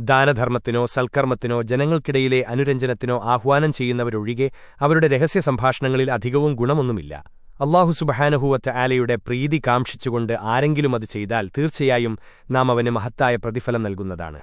ദാനധർമ്മത്തിനോ സൽക്കർമ്മത്തിനോ ജനങ്ങൾക്കിടയിലെ അനുരഞ്ജനത്തിനോ ആഹ്വാനം ചെയ്യുന്നവരൊഴികെ അവരുടെ രഹസ്യ സംഭാഷണങ്ങളിൽ അധികവും ഗുണമൊന്നുമില്ല. അള്ളാഹു സുബഹാനഹൂവറ്റ ആലയുടെ പ്രീതി കാംക്ഷിച്ചുകൊണ്ട് ആരെങ്കിലും അത് ചെയ്താൽ തീർച്ചയായും നാം അവന് മഹത്തായ പ്രതിഫലം നൽകുന്നതാണ്.